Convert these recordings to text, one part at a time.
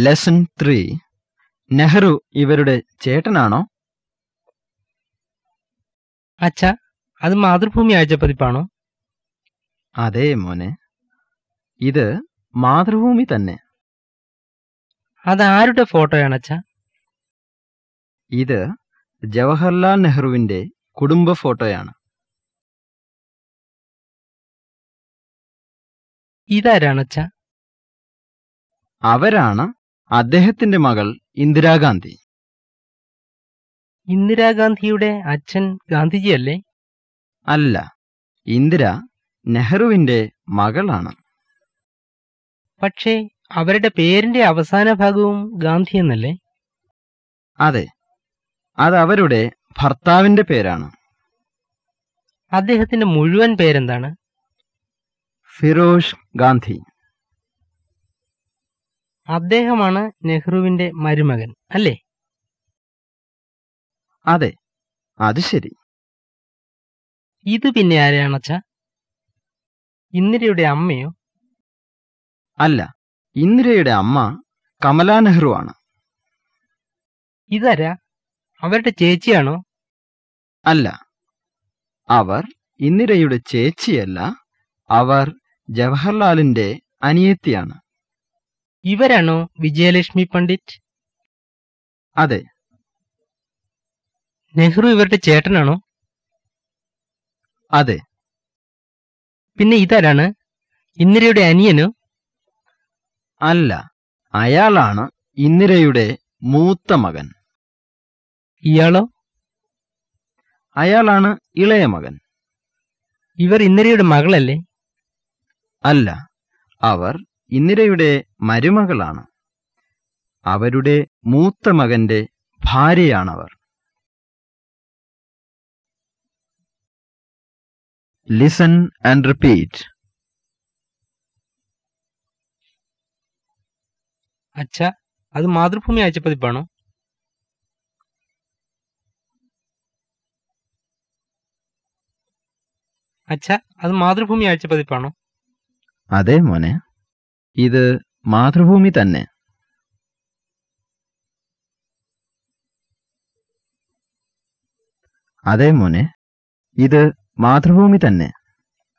Lesson three Nehru ഇവരുടെ ചേട്ടനാണോ? അച്ഛ അത് മാതൃഭൂമി ആഴ്ച പതിപ്പാണോ? അതെ മോനെ. ഇത് മാതൃഭൂമി തന്നെ. അതാരുടെ ഫോട്ടോയാണ് അച്ഛ? ഇത് ജവഹർലാൽ നെഹ്റുവിന്റെ കുടുംബ ഫോട്ടോയാണ്. ഇതാരാണ് അച്ഛ? അവരാണ് അദ്ദേഹത്തിന്റെ മകൾ ഇന്ദിരാഗാന്ധി. ഇന്ദിരാഗാന്ധിയുടെ അച്ഛൻ ഗാന്ധിജിയല്ലേ? അല്ല ഇന്ദിര നെഹ്റുവിന്റെ മകളാണ്. പക്ഷേ അവരുടെ പേരിന്റെ അവസാന ഭാഗവും ഗാന്ധി എന്നല്ലേ? അതെ അത് അവരുടെ ഭർത്താവിന്റെ പേരാണ്. അദ്ദേഹത്തിന്റെ മുഴുവൻ പേരെന്താണ്? ഫിറോഷ് ഗാന്ധി. അദ്ദേഹമാണ് നെഹ്റുവിന്റെ മരുമകൻ അല്ലേ? അതെ അത് ശരി. ഇത് പിന്നെ ആരെയാണച്ച ഇന്ദിരയുടെ അമ്മയോ? അല്ല ഇന്ദിരയുടെ അമ്മ കമലാ നെഹ്റു ആണ്. ഇതാരാ? അവരുടെ ചേച്ചിയാണോ? അല്ല അവർ ഇന്ദിരയുടെ ചേച്ചിയല്ല അവർ ജവഹർലാലിന്റെ അനിയത്തിയാണ്. ഇവരാണോ വിജയലക്ഷ്മി പണ്ഡിറ്റ്? അതെ. നെഹ്റു ഇവരുടെ ചേട്ടനാണോ? അതെ. പിന്നെ ഇതാരാണ്? ഇന്ദിരയുടെ അനിയനോ? അല്ല. അയാളാണ് ഇന്ദിരയുടെ മൂത്ത മകൻ. ഇയാളോ? അയാളാണ് ഇളയ മകൻ. ഇവർ ഇന്ദിരയുടെ മകളല്ലേ? അല്ല. അവർ ഇന്ദിരയുടെ മരുമകളാണ്. അവരുടെ മൂത്ത മകന്റെ ഭാര്യയാണവർ. ലിസൺ ആൻഡ് റിപ്പീറ്റ് അച്ഛ അത് മാതൃഭൂമി അയച്ച ആഴ്ചപ്പതിപ്പാണോ? അച്ഛ അത് മാതൃഭൂമി അയച്ച ആഴ്ചപ്പതിപ്പാണോ? അതെ മോനെ. ഇത് മാതൃഭൂമി തന്നെ. അതെ മോനെ ഇത് മാതൃഭൂമി തന്നെ.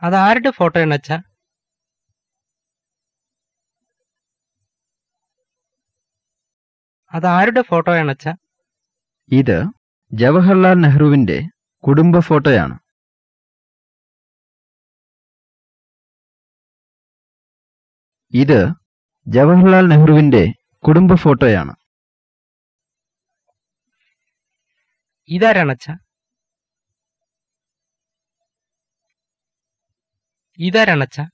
അത് ആരുടെ ഫോട്ടോയാണ് അച്ഛ? അത് ആരുടെ ഫോട്ടോയാണ് അച്ഛ? ഇത് ജവഹർലാൽ നെഹ്റുവിന്റെ കുടുംബ ഫോട്ടോയാണ് ഇത് ജവഹർലാൽ നെഹ്റുവിന്റെ കുടുംബ ഫോട്ടോയാണ്. ഇതാരണച്ച? ഇതാരണച്ച? ഇതാരാണ്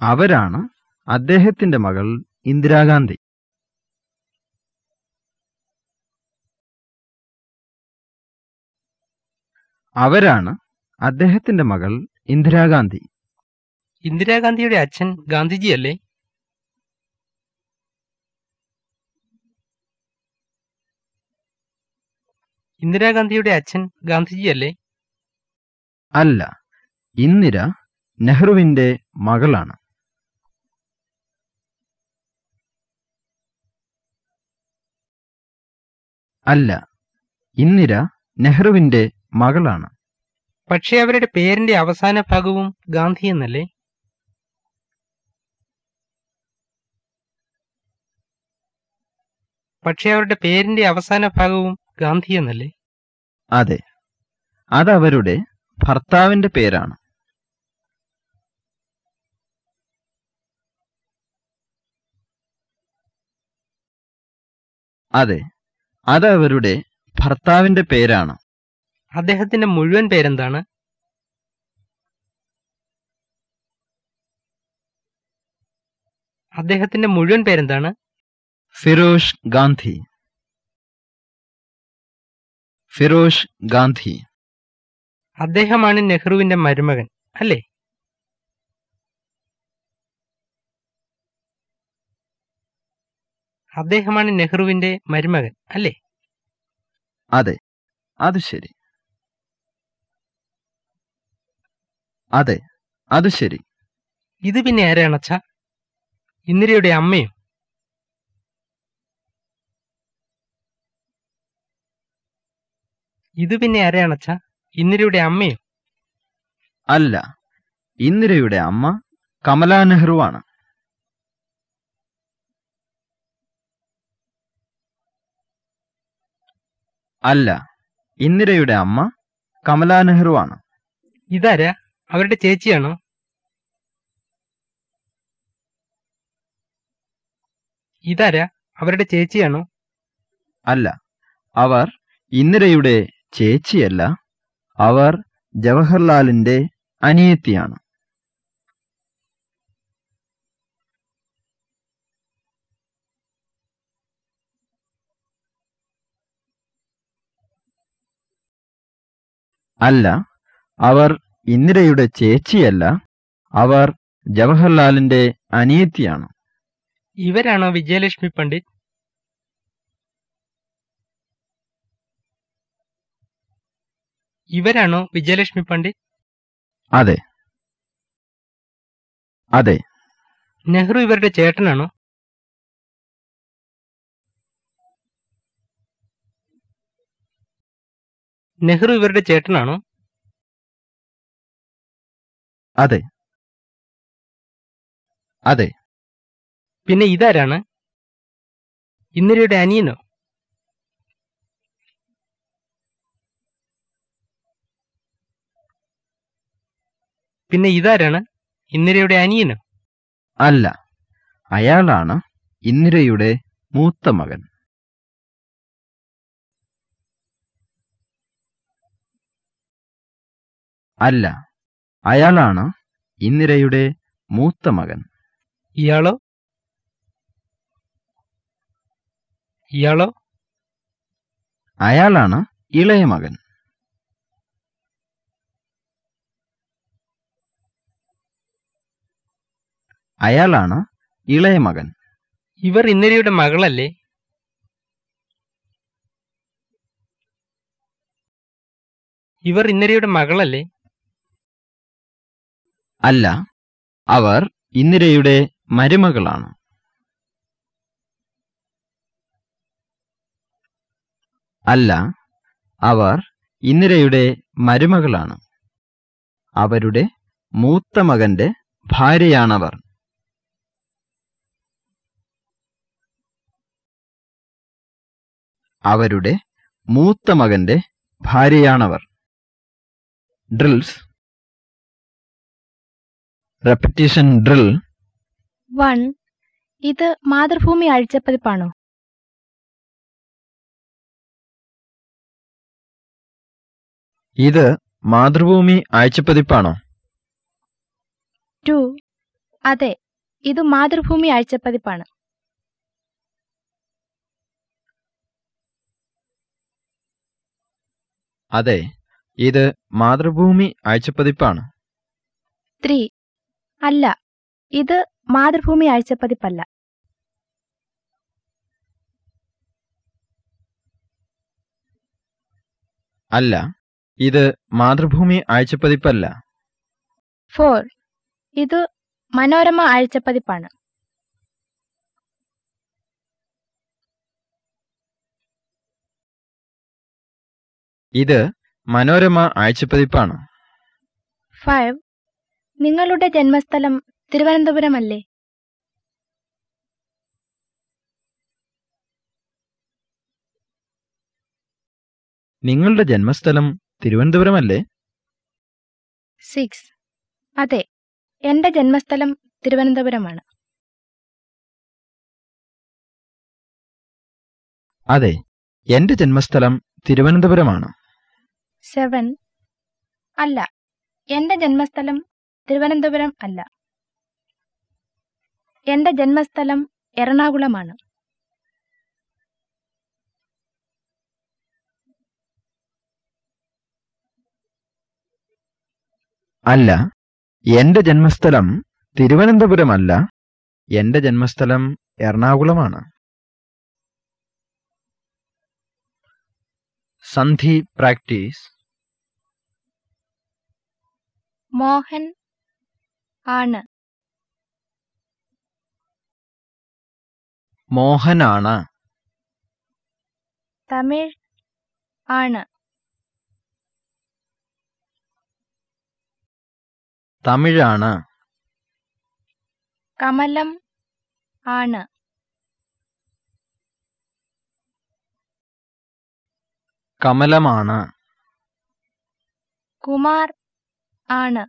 അവരാണ് അദ്ദേഹത്തിന്റെ മകൾ ഇന്ദിരാഗാന്ധി. അവരാണ് അദ്ദേഹത്തിന്റെ മകൾ ഇന്ദിരാഗാന്ധി. ഇന്ദിരാഗാന്ധിയുടെ അച്ഛൻ ഗാന്ധിജിയല്ലേ? ഇന്ദിരാഗാന്ധിയുടെ അച്ഛൻ ഗാന്ധിജിയല്ലേ? അല്ല ഇന്ദിര നെഹ്റുവിന്റെ മകളാണ്. അല്ല ഇന്ദിര നെഹ്റുവിന്റെ മകളാണ്. പക്ഷേ അവരുടെ പേരിന്റെ അവസാന ഭാഗവും ഗാന്ധി എന്നല്ലേ? പക്ഷേ അവരുടെ പേരിന്റെ അവസാന ഭാഗവും ഗാന്ധി എന്നല്ലേ? അതെ. അതവരുടെ ഭർത്താവിന്റെ പേരാണ്. അതെ. അതവരുടെ ഭർത്താവിന്റെ പേരാണ്. അദ്ദേഹത്തിന്റെ മുഴുവൻ പേരെന്താണ്? അദ്ദേഹത്തിന്റെ മുഴുവൻ പേരെന്താണ്? ഫിറോഷ് ഗാന്ധി. ഫിറോഷ് ഗാന്ധി. അദ്ദേഹമാണ് നെഹ്റുവിന്റെ മരുമകൻ അല്ലേ? അദ്ദേഹമാണ് നെഹ്റുവിന്റെ മരുമകൻ അല്ലേ? അതെ അത് ശരി. അതെ അത് ശരി. ഇത് പിന്നെ ആരാണച്ച ഇന്ദിരയുടെ അമ്മയോ? ഇത് പിന്നെ ആരാണച്ച ഇന്ദിരയുടെ അമ്മയോ? അല്ല ഇന്ദിരയുടെ അമ്മ കമലാ നെഹ്റുവാണ്. അല്ല ഇന്ദിരയുടെ അമ്മ കമലാ നെഹ്റുവാണ്. ഇതാരാ? അവരുടെ ചേച്ചിയാണോ? ഇതാരാ? അവരുടെ ചേച്ചിയാണോ? അല്ല അവർ ഇന്ദിരയുടെ ചേച്ചിയല്ല അവർ ജവഹർലാലിന്റെ അനിയത്തിയാണ്. അല്ല അവർ ഇന്ദിരയുടെ ചേച്ചിയല്ല അവർ ജവഹർലാലിന്റെ അനിയത്തിയാണ്. ഇവരാണോ വിജയലക്ഷ്മി പണ്ഡിറ്റ്? ഇവരാണോ വിജയലക്ഷ്മി പണ്ഡിറ്റ്? അതെ. അതെ. നെഹ്റു ഇവരുടെ ചേട്ടനാണോ? നെഹ്റു ഇവരുടെ ചേട്ടനാണോ? അതെ. അതെ. പിന്നെ ഇതാരാണ്? ഇന്ദിരയുടെ അനിയനോ? പിന്നെ ഇതാരാണ്? ഇന്ദിരയുടെ അനിയനോ? അല്ല. അയാളാണ് ഇന്ദിരയുടെ മൂത്ത മകൻ. അല്ല. അയാളാണ് ഇന്ദിരയുടെ മൂത്ത മകൻ. ഇയാളോ? ഇയാളോ? അയാളാണ് ഇളയ മകൻ. അയാളാണ് ഇളയ മകൻ. ഇവർ ഇന്ദിരയുടെ മകളല്ലേ? ഇവർ ഇന്ദിരയുടെ മകളല്ലേ? അല്ല അവർ ഇന്ദിരയുടെ മരുമകളാണ്. അല്ല അവർ ഇന്ദിരയുടെ മരുമകളാണ്. അവരുടെ മൂത്ത മകന്റെ ഭാര്യയാണവർ. അവരുടെ മൂത്ത മകന്റെ ഭാര്യയാണവർ. ഡ്രിൽസ്. Repetition drill one. ഇത് മാതൃഭൂമി ആഴ്ചപ്പതിപ്പാണോ? ഇത് മാതൃഭൂമി ആഴ്ചപ്പതിപ്പാണോ? ടു. അതെ. ഇത് മാതൃഭൂമി ആഴ്ചപ്പതിപ്പാണ്. അതെ ഇത് മാതൃഭൂമി ആഴ്ചപ്പതിപ്പാണ്. ത്രീ. അല്ല ഇത് മാതൃഭൂമി ആഴ്ചപ്പതിപ്പല്ല. അല്ല ഇത് മാതൃഭൂമി ആഴ്ചപ്പതിപ്പല്ല. ഫോർ. ഇത് മനോരമ ആഴ്ചപ്പതിപ്പാണ്. ഇത് മനോരമ ആഴ്ചപ്പതിപ്പാണ്. ഫൈവ്. നിങ്ങളുടെ ജന്മസ്ഥലം തിരുവനന്തപുരമല്ലേ? നിങ്ങളുടെ ജന്മസ്ഥലം തിരുവനന്തപുരമല്ലേ? സിക്സ്. അതെ എന്റെ ജന്മസ്ഥലം തിരുവനന്തപുരമാണ്. അതെ എന്റെ ജന്മസ്ഥലം തിരുവനന്തപുരമാണ്. സെവൻ. അല്ല എന്റെ ജന്മസ്ഥലം തിരുവനന്തപുരം അല്ല. എന്റെ ജന്മസ്ഥലം എറണാകുളമാണ്. അല്ല എന്റെ ജന്മസ്ഥലം തിരുവനന്തപുരമല്ല എന്റെ ജന്മസ്ഥലം എറണാകുളമാണ്. സന്ധി പ്രാക്ടീസ്. മോഹൻ ആണ്. മോഹനാണ്. തമിഴ് ആണ്. തമിഴാണ്. കമലം ആണ്. കമലമാണ്. കുമാർ ആണ്.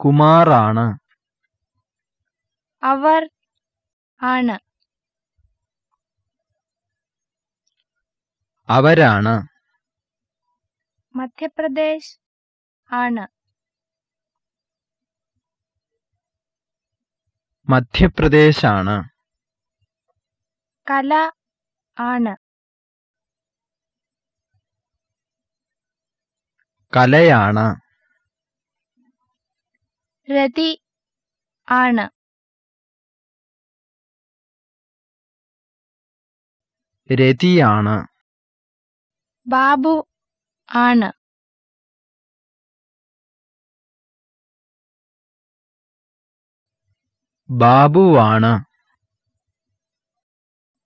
കുമാറാണ്. അവർ ആണ്. അവരാണ്. മധ്യപ്രദേശ് ആണ്. മധ്യപ്രദേശാണ്. കല ആണ്. കലയാണ്. രതി ആണ്. രതിയാണ്. ബാബു ആണ്. ബാബുവാണ്.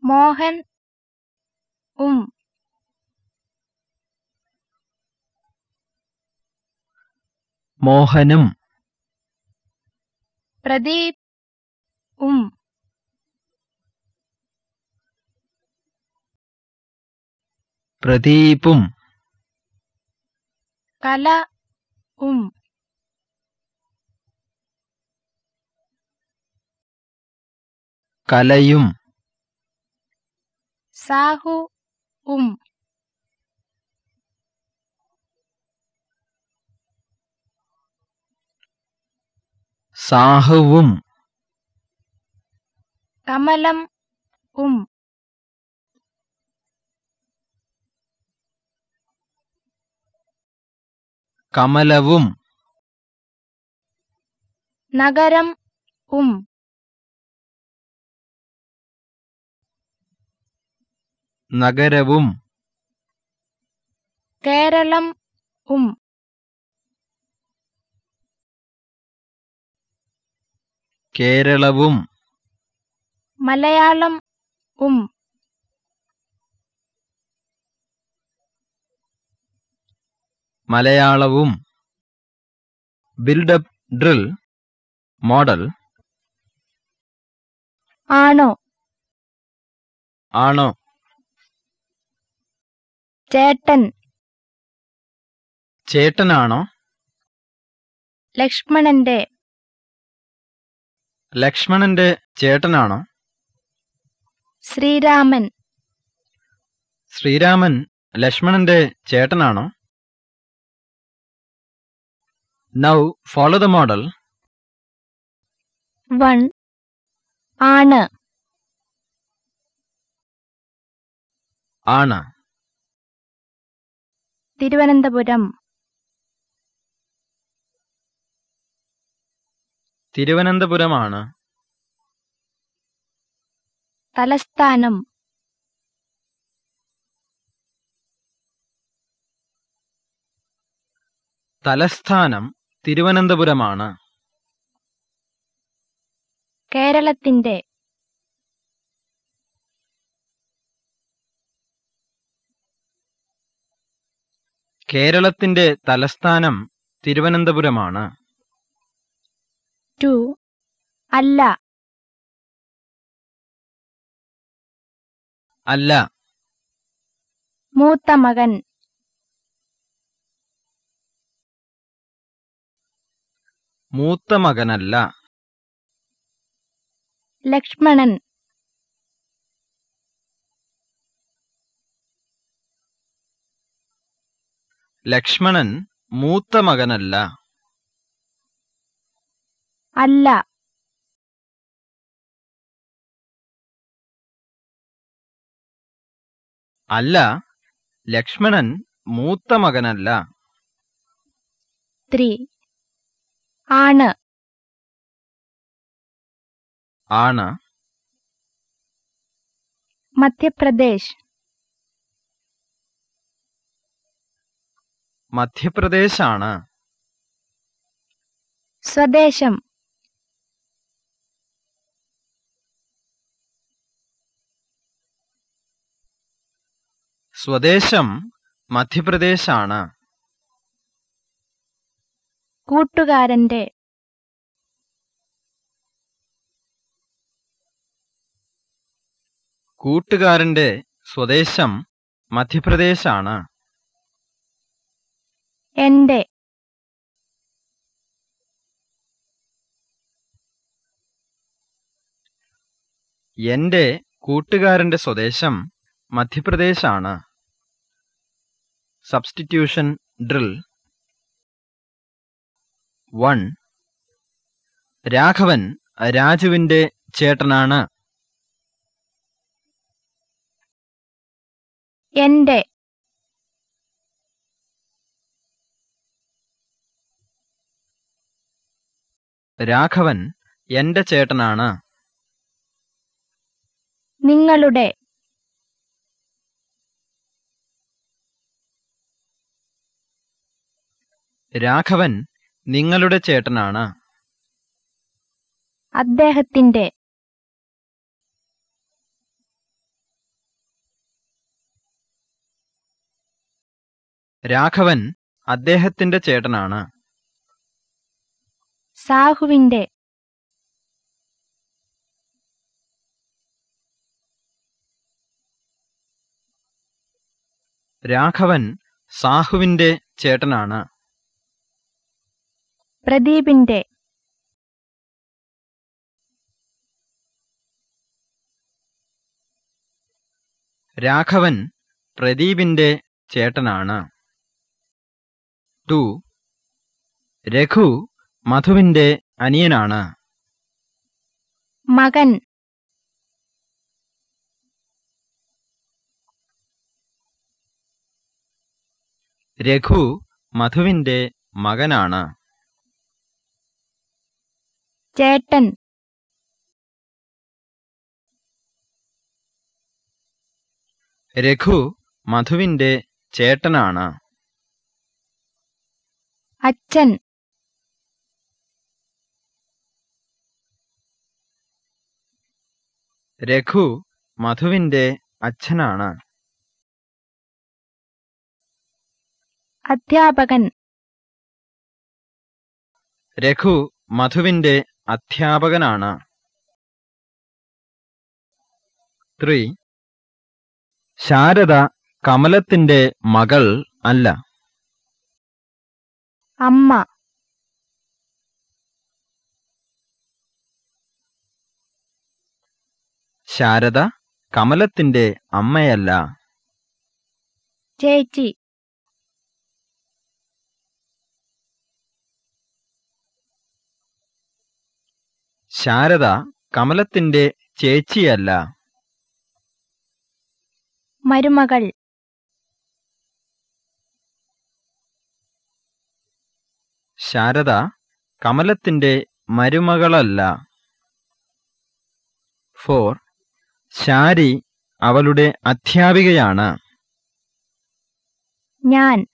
മോഹൻ ഉം മോഹനും. പ്രദീപ് ഉം പ്രദീപും. കല ഉം കലയും. സാഹു ഉം സാഹുവും കമലം ഉം കമലവും നഗരം ഉം നഗരവും കേരളം ഉം കേരളവും. മലയാളം ഉം. മലയാളവും. Buildup drill model. ആണോ? ആണോ? ചേട്ടൻ. ചേട്ടനാണോ? ലക്ഷ്മണന്റെ. ലക്ഷ്മണന്റെ ചേട്ടനാണോ? ശ്രീരാമൻ. ശ്രീരാമൻ ലക്ഷ്മണന്റെ ചേട്ടനാണോ? Now follow the model one. ആണ്. ആണ്. തിരുവനന്തപുരം. തിരുവനന്തപുരമാണ്. തലസ്ഥാനം. തലസ്ഥാനം തിരുവനന്തപുരമാണ്. കേരളത്തിന്റെ കേരളത്തിന്റെ തലസ്ഥാനം തിരുവനന്തപുരമാണ്. ടു അല്ല. അല്ല. മൂത്ത മകൻ. മൂത്ത മകനല്ല. ലക്ഷ്മണൻ. ലക്ഷ്മണൻ മൂത്ത മകനല്ല. അല്ല. അല്ല ലക്ഷ്മണൻ മൂത്ത മകനല്ല. ത്രീ. ആണ്. ആണ്. മധ്യപ്രദേശ്. മധ്യപ്രദേശാണ്. സ്വദേശം. സ്വദേശം മധ്യപ്രദേശാണ്. കൂട്ടുകാരന്റെ കൂട്ടുകാരന്റെ സ്വദേശം മധ്യപ്രദേശാണ്. എന്റെ എന്റെ കൂട്ടുകാരന്റെ സ്വദേശം മധ്യപ്രദേശാണ്. Substitution drill. വൺ. രാഘവൻ രാജുവിന്റെ ചേട്ടനാണ്. എന്റെ രാഘവൻ എന്റെ ചേട്ടനാണ്. നിങ്ങളുടെ. രാഘവൻ നിങ്ങളുടെ ചേട്ടനാണ്. അദ്ദേഹത്തിന്റെ രാഘവൻ അദ്ദേഹത്തിന്റെ ചേട്ടനാണ്. സാഹുവിന്റെ രാഘവൻ സാഹുവിന്റെ ചേട്ടനാണ്. പ്രദീപിന്റെ രാഘവൻ പ്രദീപിന്റെ ചേട്ടനാണ്. ടു രഘു മധുവിന്റെ അനിയനാണ്. മകൻ രഘു മധുവിന്റെ മകനാണ്. ചേട്ടൻ. രഘു മധുവിന്റെ ചേട്ടനാണ്. അച്ഛൻ. രഘു മധുവിന്റെ അച്ഛനാണ്. അധ്യാപകൻ. രഘു മധുവിന്റെ അധ്യാപകനാണ്. ത്രീ. ശാരദ കമലത്തിന്റെ മകൾ അല്ല. അമ്മ. ശാരദ കമലത്തിന്റെ അമ്മയല്ല. ചേച്ചി. ശാരദ കമലത്തിന്റെ ചേച്ചിയല്ല. മരുമകൾ. ശാരദ കമലത്തിന്റെ മരുമകളല്ല. ഫോർ. ശാരി അവളുടെ അധ്യാപികയാണ്. ഞാൻ.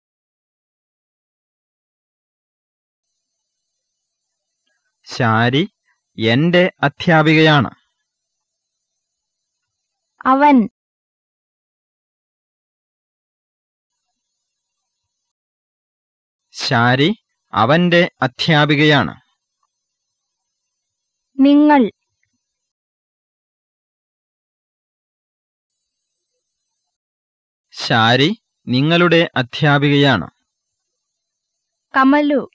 ശാരി എന്റെ അധ്യാപികയാണ്. അവൻ ശാരി അവന്റെ അധ്യാപികയാണ്. നിങ്ങൾ ശാരി നിങ്ങളുടെ അധ്യാപികയാണ്. കമലു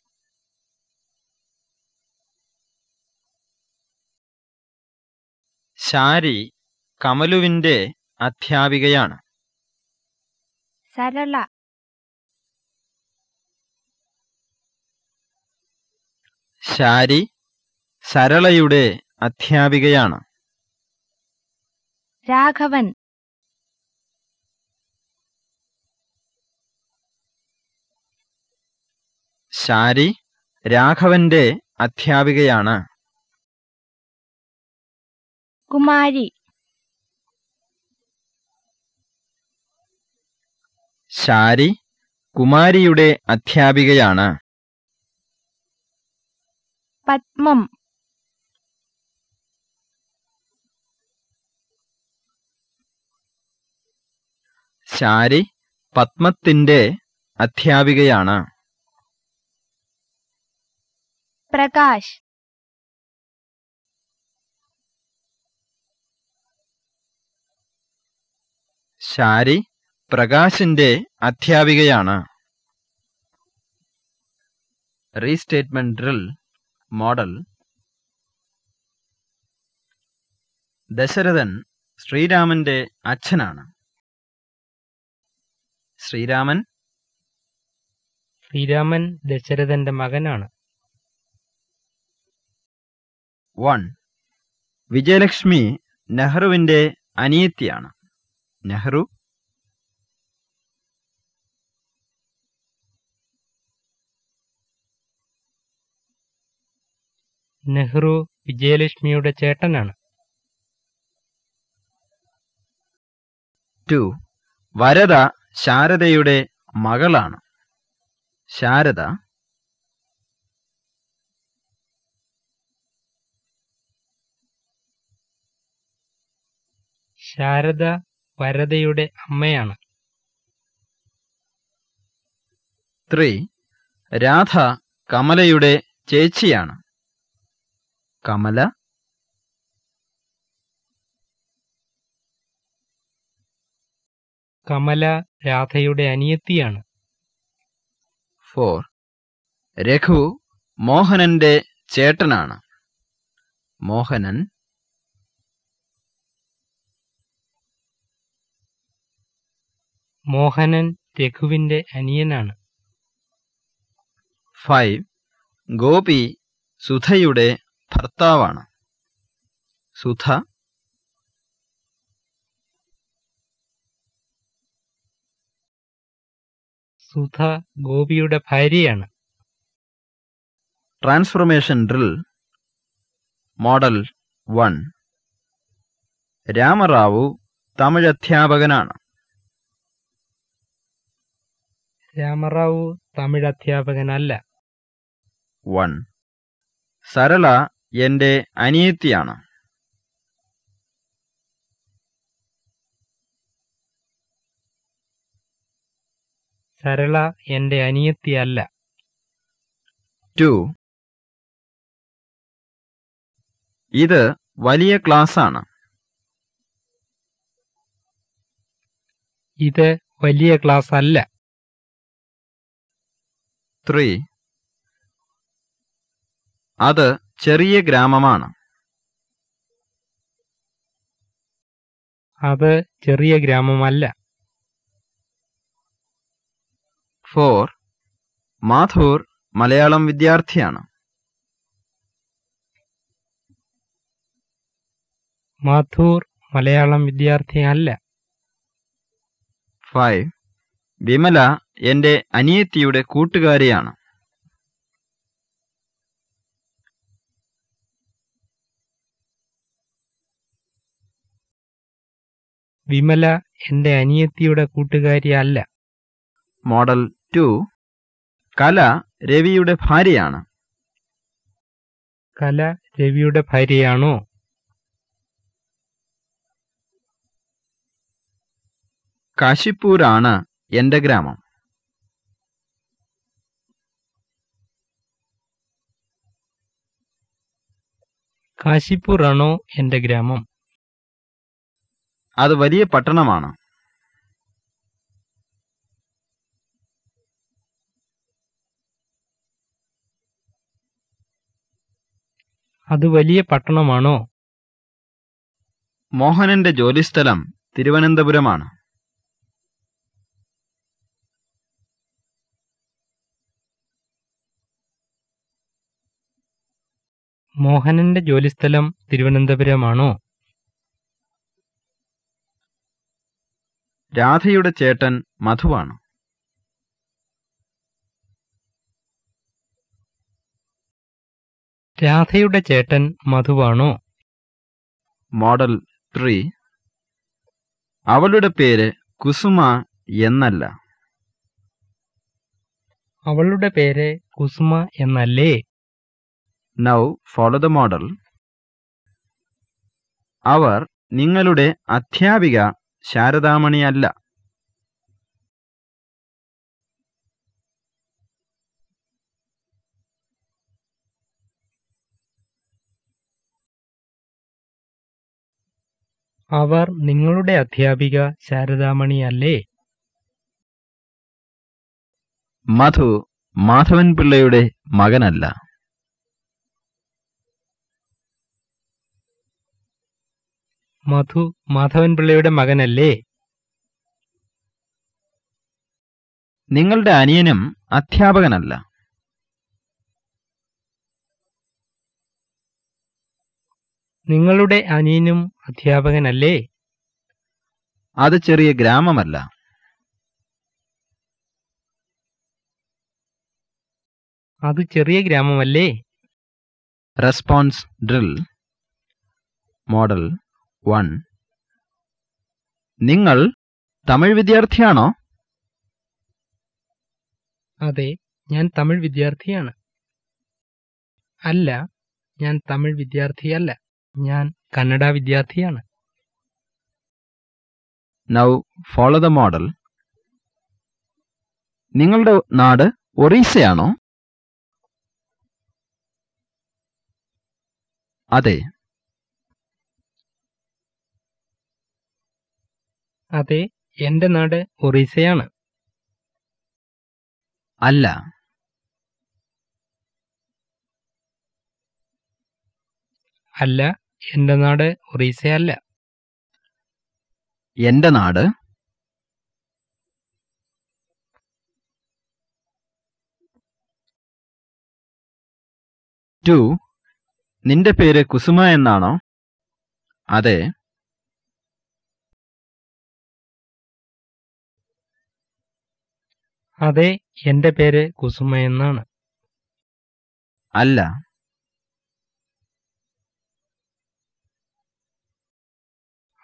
ശാരി കമലുവിന്റെ അധ്യാപികയാണ്. സരള. ശാരി സരളയുടെ അധ്യാപികയാണ്. രാഘവൻ. ശാരി രാഘവന്റെ അധ്യാപികയാണ്. കുമാരി. ശാരി കുമാരിയുടെ അധ്യാപികയാണ്. പത്മം. ശാരി പത്മത്തിന്റെ അധ്യാപികയാണ്. പ്രകാശ്. ശാരി പ്രകാശിന്റെ അധ്യാപികയാണ്. റീസ്റ്റേറ്റ്മെന്റ് ഡ്രിൽ മോഡൽ ദശരഥൻ ശ്രീരാമന്റെ അച്ഛനാണ്. ശ്രീരാമൻ? ശ്രീരാമൻ ദശരഥന്റെ മകനാണ്. വൺ വിജയലക്ഷ്മി നെഹ്റുവിന്റെ അനിയത്തിയാണ്. നെഹ്റു. നെഹ്റു വിജയലക്ഷ്മിയുടെ ചേട്ടനാണ്. ടു. വരദ ശാരദയുടെ മകളാണ്. ശാരദ. ശാരദ വരദയുടെ അമ്മയാണ്. ത്രീ. രാധ കമലയുടെ ചേച്ചിയാണ്. കമല. കമല രാധയുടെ അനിയത്തിയാണ്. ഫോർ. രഘു മോഹനന്റെ ചേട്ടനാണ്. മോഹനൻ മോഹനൻ രഘുവിന്റെ അനിയനാണ്. ഫൈവ്. ഗോപി സുധയുടെ ഭർത്താവാണ്. സുധ. സുധ ഗോപിയുടെ ഭാര്യയാണ്. Transformation drill model one. Ramarao Tamil അധ്യാപകനാണ് രാമറാവു തമിഴ് അധ്യാപകനല്ല വൺ. സരള എന്റെ അനിയത്തിയാണ്. സരള എന്റെ അനിയത്തിയല്ല. ടു. ഇത് വലിയ ക്ലാസ്സാണ്. ഇത് വലിയ ക്ലാസ് അല്ല ത്രീ. അത് ചെറിയ ഗ്രാമമാണ്. അത് ചെറിയ ഗ്രാമമല്ല. ഫോർ. മാധൂർ മലയാളം വിദ്യാർത്ഥിയാണ്. മാധൂർ മലയാളം വിദ്യാർത്ഥിയല്ല. ഫൈവ്. വിമല എന്റെ അനിയത്തിയുടെ കൂട്ടുകാരിയാണ്. വിമല എന്റെ അനിയത്തിയുടെ കൂട്ടുകാരി അല്ല. Model two. കല രവിയുടെ ഭാര്യയാണ്. കല രവിയുടെ ഭാര്യയാണോ? കാശിപ്പൂരാണ് എന്റെ ഗ്രാമം. കാശിപ്പൂർ ആണോ എന്റെ ഗ്രാമം. അത് വലിയ പട്ടണമാണ്. അത് വലിയ പട്ടണമാണോ? മോഹനന്റെ ജോലിസ്ഥലം തിരുവനന്തപുരമാണ്. മോഹനന്റെ ജോലിസ്ഥലം തിരുവനന്തപുരമാണോ? രാധയുടെ ചേട്ടൻ മധുവാണ്. രാധയുടെ ചേട്ടൻ മധുവാണോ? Model three. അവളുടെ പേര് കുസുമ എന്നല്ല. അവളുടെ പേര് കുസുമ എന്നല്ലേ? നൌ ഫോളോ ദ മോഡൽ അവർ നിങ്ങളുടെ അധ്യാപിക ശാരദാമണിയല്ല. അവർ നിങ്ങളുടെ അധ്യാപിക ശാരദാമണിയല്ലേ? മധു മാധവൻ പിള്ളയുടെ മകനല്ല. മധു മാധവൻ പിള്ളയുടെ മകനല്ലേ? നിങ്ങളുടെ അനിയനും അധ്യാപകനല്ല. നിങ്ങളുടെ അനിയനും അധ്യാപകനല്ലേ? അത് ചെറിയ ഗ്രാമമല്ല. അത് ചെറിയ ഗ്രാമമല്ലേ? Response drill model one. നിങ്ങൾ തമിഴ് വിദ്യാർത്ഥിയാണോ? അതെ ഞാൻ തമിഴ് വിദ്യാർത്ഥിയാണ്. അല്ല ഞാൻ തമിഴ് വിദ്യാർത്ഥിയല്ല ഞാൻ കന്നഡ വിദ്യാർത്ഥിയാണ്. നൗ ഫോളോ ദ മോഡൽ നിങ്ങളുടെ നാട് ഒറീസയാണോ? അതെ അതെ എന്റെ നാട് ഒറീസയാണ്. അല്ല. അല്ല എന്റെ നാട് ഒറീസയല്ല. എന്റെ നാട്? ടു നിന്റെ പേര് കുസുമ എന്നാണോ? അതെ. അതെ എന്റെ പേര് കുസുമ എന്നാണ്. അല്ല.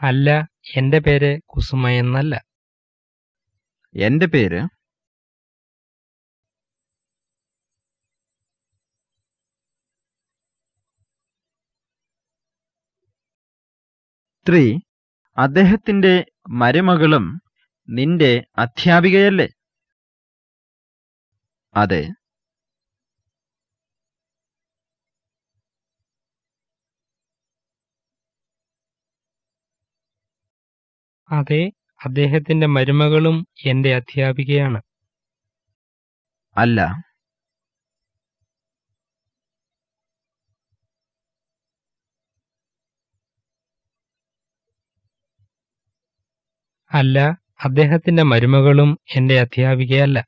അല്ല എന്റെ പേര് കുസുമ എന്നല്ല. എന്റെ പേര്? സ്ത്രീ അദ്ദേഹത്തിന്റെ മരുമകളും നിന്റെ അധ്യാപികയല്ലേ? അതെ. അതെ അദ്ദേഹത്തിന്റെ മരുമകളും എന്റെ അധ്യാപികയാണ്. അല്ല. അല്ല അദ്ദേഹത്തിന്റെ മരുമകളും എന്റെ അധ്യാപികയല്ല.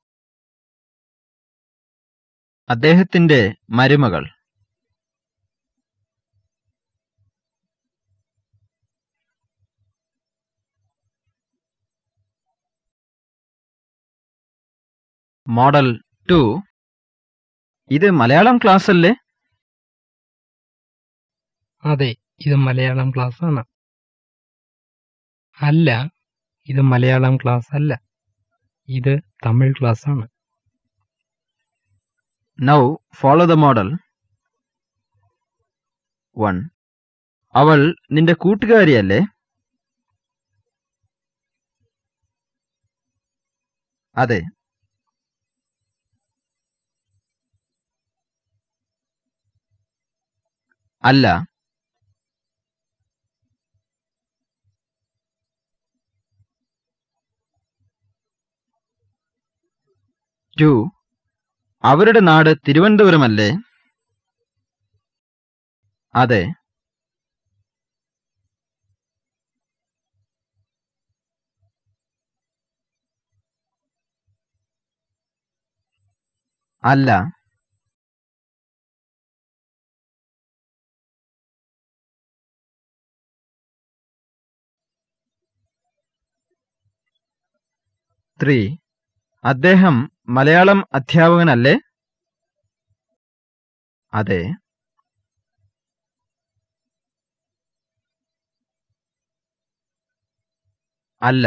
അദ്ദേഹത്തിന്റെ മരുമകൾ. Model two. ഇത് മലയാളം ക്ലാസ് അല്ലേ അതെ ഇത് മലയാളം ക്ലാസ് ആണ് അല്ല ഇത് മലയാളം ക്ലാസ് അല്ല ഇത് തമിഴ് ക്ലാസ് ആണ് now follow the model one അവൾ നിന്റെ കൂട്ടുകാരിയല്ലേ? അതെ. അല്ല. ടു അവരുടെ നാട് തിരുവനന്തപുരമല്ലേ? അതെ. അല്ല. ത്രീ. അദ്ദേഹം മലയാളം അധ്യാപകനല്ലേ? അതെ. അല്ല.